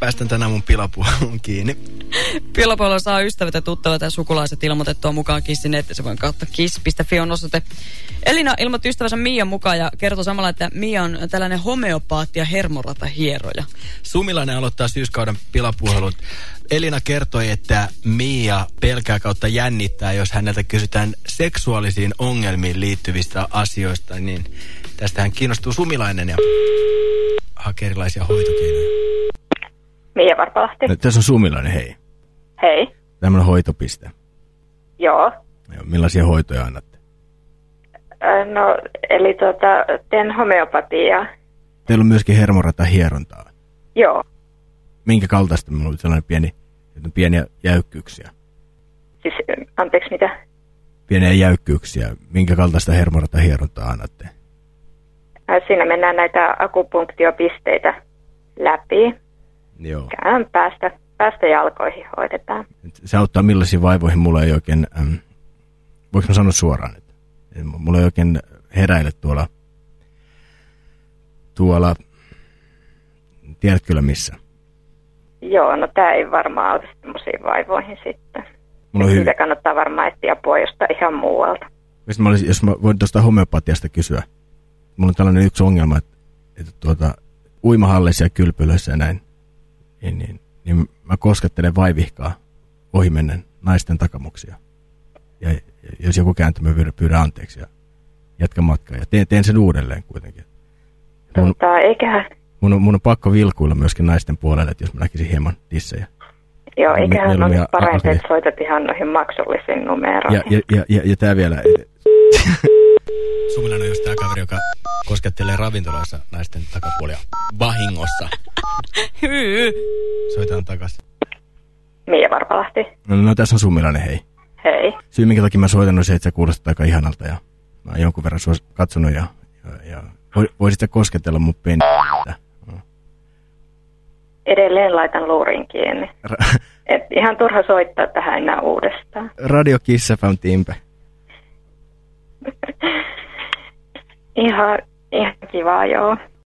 päästän tänään mun pilapuolun kiinni. Pilapuolella saa ystävät ja tuttavat ja sukulaiset ilmoitettua mukaan Kissin se voi kautta kiss.fi on osoite. Elina ilmoitti ystävänsä Mian mukaan ja kertoi samalla, että Mia on tällainen homeopaatti ja hermorata hieroja. Sumilainen aloittaa syyskauden pilapuhelut. Elina kertoi, että Mia pelkää kautta jännittää, jos häneltä kysytään seksuaalisiin ongelmiin liittyvistä asioista, niin tästä hän kiinnostuu Sumilainen ja hakee erilaisia hoitokeinoja. Mia Varpalahti. No, tässä on Sumilainen, hei. Hei. Tämmöinen hoitopiste. Joo. Joo, millaisia hoitoja annatte? No, eli tuota, teen homeopatiaa. Teillä on myöskin hermorata hierontaa. Joo. Minkä kaltaista? Minulla on sellainen pieni, pieniä jäykkyyksiä. Siis, anteeksi, mitä? Pieniä jäykkyyksiä. Minkä kaltaista hermorata hierontaa annatte? Siinä mennään näitä akupunktiopisteitä läpi. Joo. Käyn päästä, päästä jalkoihin hoidetaan. Se auttaa millaisiin vaivoihin. Mulla ei oikein, ähm, voiko mä sanoa suoraan, että mulla ei oikein heräile tuolla, tuolla, tiedät kyllä missä. Joo, no tämä ei varmaan auta semmoisiin vaivoihin sitten. Mulla on hyvin... kannattaa varmaan etsiä apua jostain ihan muualta. Mä olisin, jos mä voin tuosta homeopatiasta kysyä. Mulla on tällainen yksi ongelma, että, että tuota, uimahallissa ja kylpylöissä ja näin, niin, niin, niin mä koskettelen vaivihkaa ohimennen naisten takamuksia. Ja, ja jos joku kääntyy, mä pyydän, pyydän anteeksi ja jatkan matkaa. Ja teen, teen sen uudelleen kuitenkin. Mun, tota, eiköhän... Mun on, mun on pakko vilkuilla myöskin naisten puolelle, että jos mä näkisin hieman tissejä. Joo, eiköhän ole parempi, että soitat ihan noihin maksullisiin numeroihin. Ja, ja, ja, ja, ja tää vielä. Sumilainen on just tää kaveri, joka koskettelee ravintoloissa naisten takapuolia vahingossa. Soitetaan takas. Mia Varpalahti. No, no tässä on Sumilainen, hei. Hei. Syy, minkä takia mä soitan, on se, että sä kuulostat aika ihanalta ja mä oon jonkun verran sua katsonut ja, ja, ja voisit kosketella mun penniä. Edelleen laitan luurin kiinni. Ra- Et ihan turha soittaa tähän enää uudestaan. Radio Kiss FM Timpe. ihan, ihan kiva, joo.